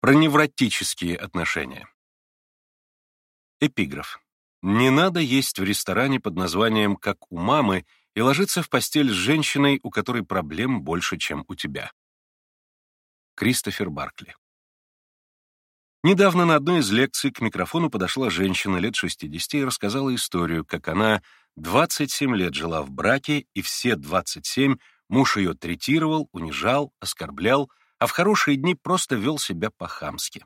Про невротические отношения. Эпиграф. Не надо есть в ресторане под названием «как у мамы» и ложиться в постель с женщиной, у которой проблем больше, чем у тебя. Кристофер Баркли. Недавно на одной из лекций к микрофону подошла женщина лет 60 и рассказала историю, как она 27 лет жила в браке, и все 27 муж ее третировал, унижал, оскорблял, а в хорошие дни просто вел себя по-хамски.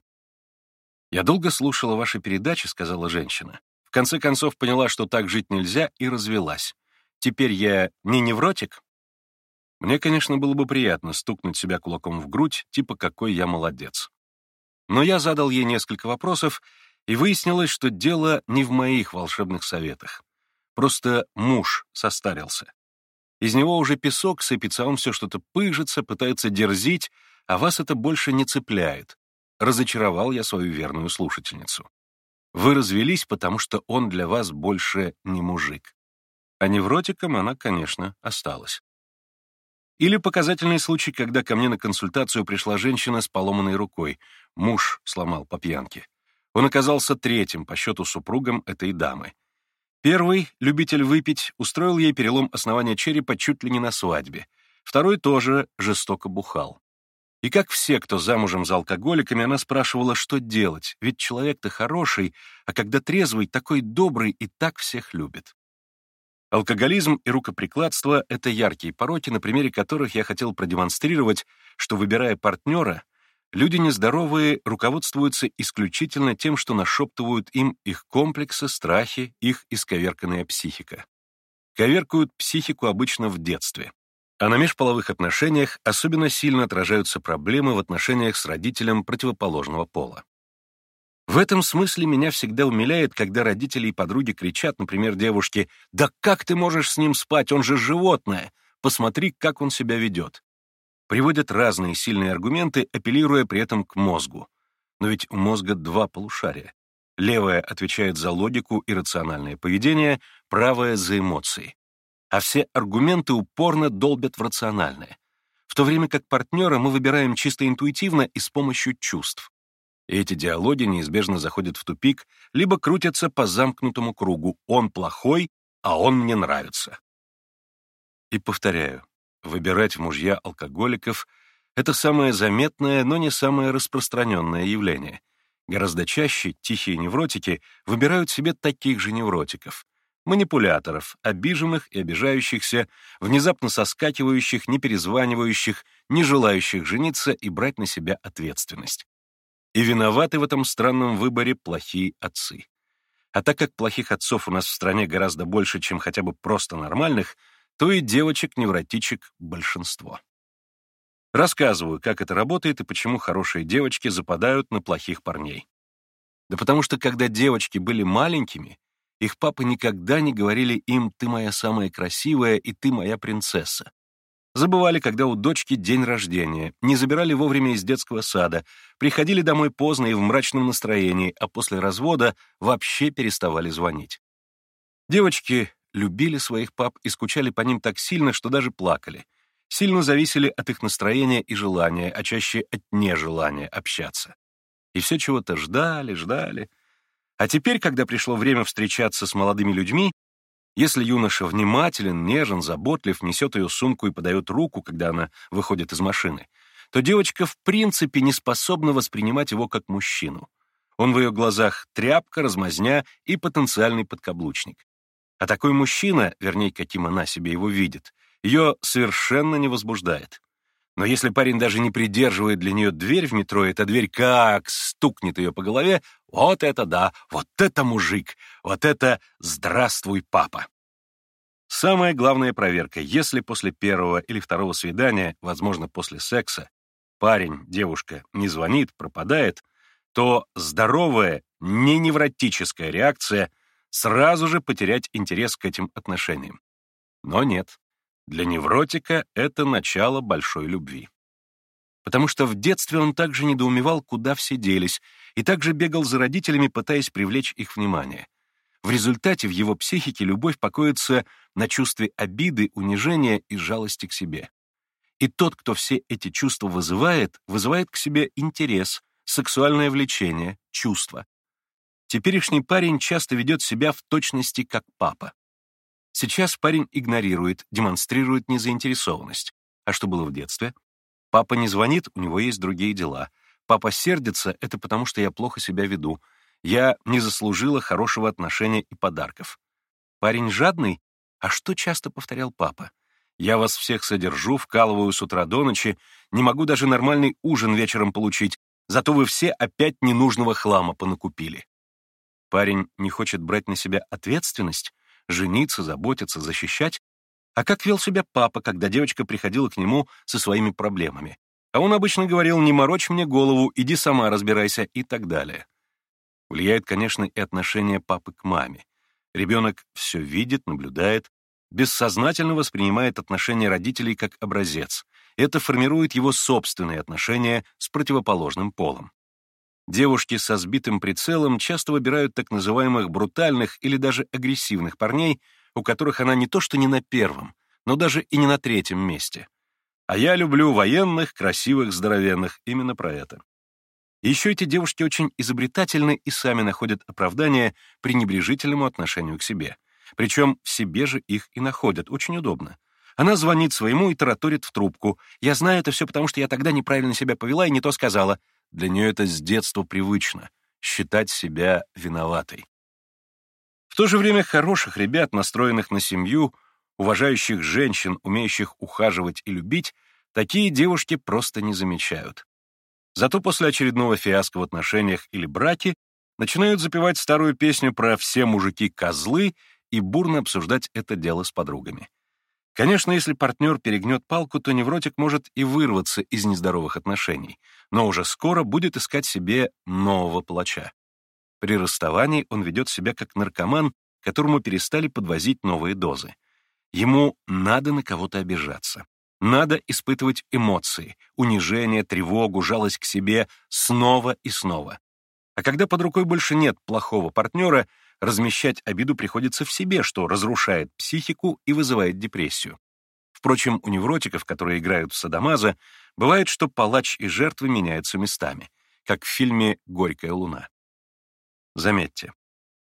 «Я долго слушала ваши передачи», — сказала женщина. В конце концов поняла, что так жить нельзя, и развелась. Теперь я не невротик? Мне, конечно, было бы приятно стукнуть себя кулаком в грудь, типа «какой я молодец». Но я задал ей несколько вопросов, и выяснилось, что дело не в моих волшебных советах. Просто муж состарился. Из него уже песок сыпется, он все что-то пыжится, пытается дерзить, а вас это больше не цепляет. Разочаровал я свою верную слушательницу. Вы развелись, потому что он для вас больше не мужик. А невротиком она, конечно, осталась. Или показательный случай, когда ко мне на консультацию пришла женщина с поломанной рукой. Муж сломал по пьянке. Он оказался третьим по счету супругом этой дамы. Первый, любитель выпить, устроил ей перелом основания черепа чуть ли не на свадьбе. Второй тоже жестоко бухал. И как все, кто замужем за алкоголиками, она спрашивала, что делать, ведь человек-то хороший, а когда трезвый, такой добрый и так всех любит. Алкоголизм и рукоприкладство — это яркие пороки, на примере которых я хотел продемонстрировать, что, выбирая партнера, Люди нездоровые руководствуются исключительно тем, что нашептывают им их комплексы, страхи, их исковерканная психика. Коверкуют психику обычно в детстве. А на межполовых отношениях особенно сильно отражаются проблемы в отношениях с родителем противоположного пола. В этом смысле меня всегда умиляет, когда родители и подруги кричат, например, девушке, «Да как ты можешь с ним спать? Он же животное! Посмотри, как он себя ведет!» Приводят разные сильные аргументы, апеллируя при этом к мозгу. Но ведь у мозга два полушария. Левое отвечает за логику и рациональное поведение, правое — за эмоции. А все аргументы упорно долбят в рациональное. В то время как партнера мы выбираем чисто интуитивно и с помощью чувств. И эти диалоги неизбежно заходят в тупик, либо крутятся по замкнутому кругу «он плохой, а он мне нравится». И повторяю, Выбирать в мужья алкоголиков — это самое заметное, но не самое распространенное явление. Гораздо чаще тихие невротики выбирают себе таких же невротиков. Манипуляторов, обиженных и обижающихся, внезапно соскакивающих, не перезванивающих, не желающих жениться и брать на себя ответственность. И виноваты в этом странном выборе плохие отцы. А так как плохих отцов у нас в стране гораздо больше, чем хотя бы просто нормальных — то и девочек-невротичек большинство. Рассказываю, как это работает и почему хорошие девочки западают на плохих парней. Да потому что, когда девочки были маленькими, их папы никогда не говорили им «ты моя самая красивая» и «ты моя принцесса». Забывали, когда у дочки день рождения, не забирали вовремя из детского сада, приходили домой поздно и в мрачном настроении, а после развода вообще переставали звонить. Девочки любили своих пап и скучали по ним так сильно, что даже плакали. Сильно зависели от их настроения и желания, а чаще от нежелания общаться. И все чего-то ждали, ждали. А теперь, когда пришло время встречаться с молодыми людьми, если юноша внимателен, нежен, заботлив, несет ее сумку и подает руку, когда она выходит из машины, то девочка в принципе не способна воспринимать его как мужчину. Он в ее глазах тряпка, размазня и потенциальный подкаблучник. А такой мужчина, вернее, каким она себе его видит, ее совершенно не возбуждает. Но если парень даже не придерживает для нее дверь в метро, эта дверь как стукнет ее по голове, вот это да, вот это мужик, вот это «здравствуй, папа». Самая главная проверка, если после первого или второго свидания, возможно, после секса, парень, девушка не звонит, пропадает, то здоровая, не невротическая реакция — сразу же потерять интерес к этим отношениям. Но нет, для невротика это начало большой любви. Потому что в детстве он также недоумевал, куда все делись, и также бегал за родителями, пытаясь привлечь их внимание. В результате в его психике любовь покоится на чувстве обиды, унижения и жалости к себе. И тот, кто все эти чувства вызывает, вызывает к себе интерес, сексуальное влечение, чувства. Теперешний парень часто ведет себя в точности как папа. Сейчас парень игнорирует, демонстрирует незаинтересованность. А что было в детстве? Папа не звонит, у него есть другие дела. Папа сердится, это потому что я плохо себя веду. Я не заслужила хорошего отношения и подарков. Парень жадный? А что часто повторял папа? Я вас всех содержу, вкалываю с утра до ночи, не могу даже нормальный ужин вечером получить, зато вы все опять ненужного хлама понакупили. Парень не хочет брать на себя ответственность, жениться, заботиться, защищать. А как вел себя папа, когда девочка приходила к нему со своими проблемами? А он обычно говорил «не морочь мне голову, иди сама разбирайся» и так далее. Влияет, конечно, и отношение папы к маме. Ребенок все видит, наблюдает, бессознательно воспринимает отношения родителей как образец. Это формирует его собственные отношения с противоположным полом. Девушки со сбитым прицелом часто выбирают так называемых брутальных или даже агрессивных парней, у которых она не то что не на первом, но даже и не на третьем месте. А я люблю военных, красивых, здоровенных, именно про это. еще эти девушки очень изобретательны и сами находят оправдание пренебрежительному отношению к себе. Причем в себе же их и находят, очень удобно. Она звонит своему и тараторит в трубку. «Я знаю это все потому, что я тогда неправильно себя повела и не то сказала». Для нее это с детства привычно — считать себя виноватой. В то же время хороших ребят, настроенных на семью, уважающих женщин, умеющих ухаживать и любить, такие девушки просто не замечают. Зато после очередного фиаско в отношениях или браке начинают запевать старую песню про «все мужики козлы» и бурно обсуждать это дело с подругами. Конечно, если партнер перегнет палку, то невротик может и вырваться из нездоровых отношений, но уже скоро будет искать себе нового палача. При расставании он ведет себя как наркоман, которому перестали подвозить новые дозы. Ему надо на кого-то обижаться. Надо испытывать эмоции, унижение, тревогу, жалость к себе снова и снова. А когда под рукой больше нет плохого партнера, размещать обиду приходится в себе, что разрушает психику и вызывает депрессию. Впрочем, у невротиков, которые играют в садомаза, бывает, что палач и жертвы меняются местами, как в фильме «Горькая луна». Заметьте,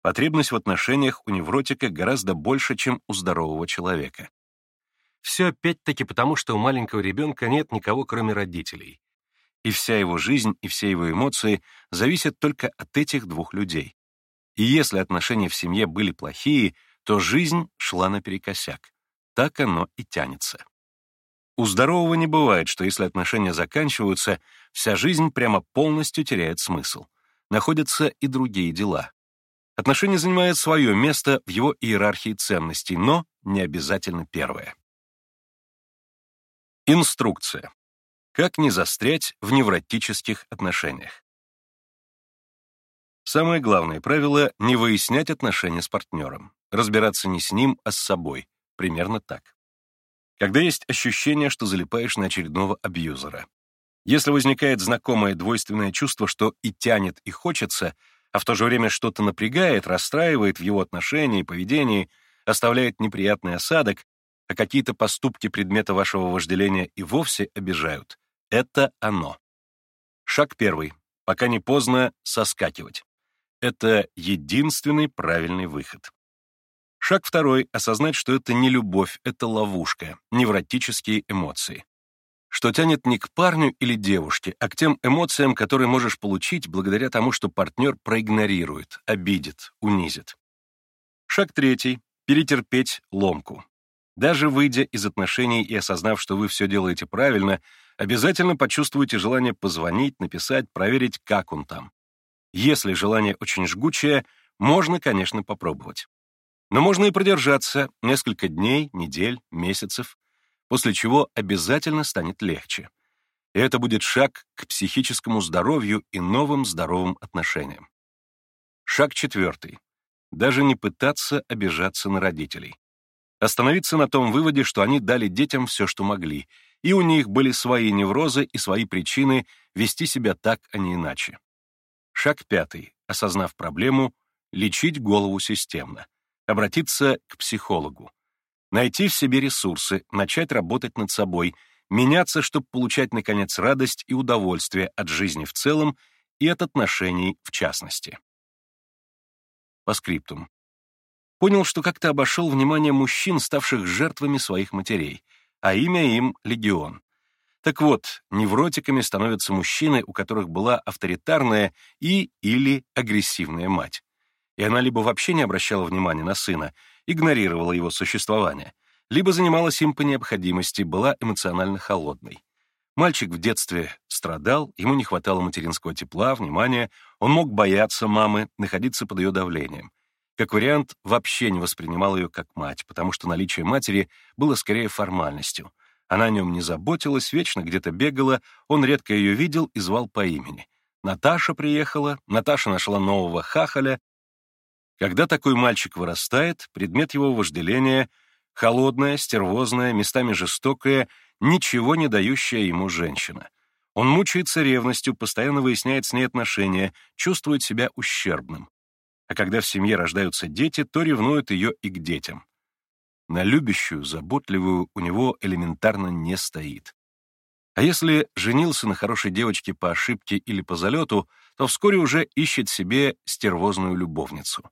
потребность в отношениях у невротика гораздо больше, чем у здорового человека. Все опять-таки потому, что у маленького ребенка нет никого, кроме родителей. И вся его жизнь и все его эмоции зависят только от этих двух людей. И если отношения в семье были плохие, то жизнь шла наперекосяк. Так оно и тянется. У здорового не бывает, что если отношения заканчиваются, вся жизнь прямо полностью теряет смысл. Находятся и другие дела. Отношения занимают свое место в его иерархии ценностей, но не обязательно первое. Инструкция. Как не застрять в невротических отношениях? Самое главное правило — не выяснять отношения с партнером, разбираться не с ним, а с собой. Примерно так. Когда есть ощущение, что залипаешь на очередного абьюзера. Если возникает знакомое двойственное чувство, что и тянет, и хочется, а в то же время что-то напрягает, расстраивает в его отношении, поведении, оставляет неприятный осадок, а какие-то поступки предмета вашего вожделения и вовсе обижают, это оно. Шаг первый. Пока не поздно соскакивать. Это единственный правильный выход. Шаг второй — осознать, что это не любовь, это ловушка, невротические эмоции. Что тянет не к парню или девушке, а к тем эмоциям, которые можешь получить благодаря тому, что партнер проигнорирует, обидит, унизит. Шаг третий — перетерпеть ломку. Даже выйдя из отношений и осознав, что вы все делаете правильно, обязательно почувствуйте желание позвонить, написать, проверить, как он там. Если желание очень жгучее, можно, конечно, попробовать. Но можно и продержаться несколько дней, недель, месяцев, после чего обязательно станет легче. И это будет шаг к психическому здоровью и новым здоровым отношениям. Шаг четвертый. Даже не пытаться обижаться на родителей. Остановиться на том выводе, что они дали детям все, что могли, и у них были свои неврозы и свои причины вести себя так, а не иначе. Шаг пятый. Осознав проблему, лечить голову системно. Обратиться к психологу. Найти в себе ресурсы, начать работать над собой, меняться, чтобы получать, наконец, радость и удовольствие от жизни в целом и от отношений в частности. По скриптум. Понял, что как-то обошел внимание мужчин, ставших жертвами своих матерей, а имя им — Легион. Так вот, невротиками становятся мужчины, у которых была авторитарная и или агрессивная мать. И она либо вообще не обращала внимания на сына, игнорировала его существование, либо занималась им по необходимости, была эмоционально холодной. Мальчик в детстве страдал, ему не хватало материнского тепла, внимания, он мог бояться мамы, находиться под ее давлением. Как вариант, вообще не воспринимал ее как мать, потому что наличие матери было скорее формальностью. Она о нем не заботилась, вечно где-то бегала, он редко ее видел и звал по имени. Наташа приехала, Наташа нашла нового хахаля. Когда такой мальчик вырастает, предмет его вожделения — холодная, стервозная, местами жестокая — ничего не дающая ему женщина. Он мучается ревностью, постоянно выясняет с ней отношения, чувствует себя ущербным. А когда в семье рождаются дети, то ревнует ее и к детям. На любящую, заботливую у него элементарно не стоит. А если женился на хорошей девочке по ошибке или по залету, то вскоре уже ищет себе стервозную любовницу.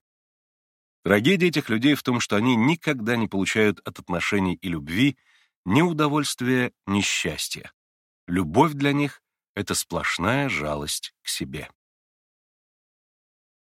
Трагедия этих людей в том, что они никогда не получают от отношений и любви ни удовольствия, ни счастья. Любовь для них — это сплошная жалость к себе.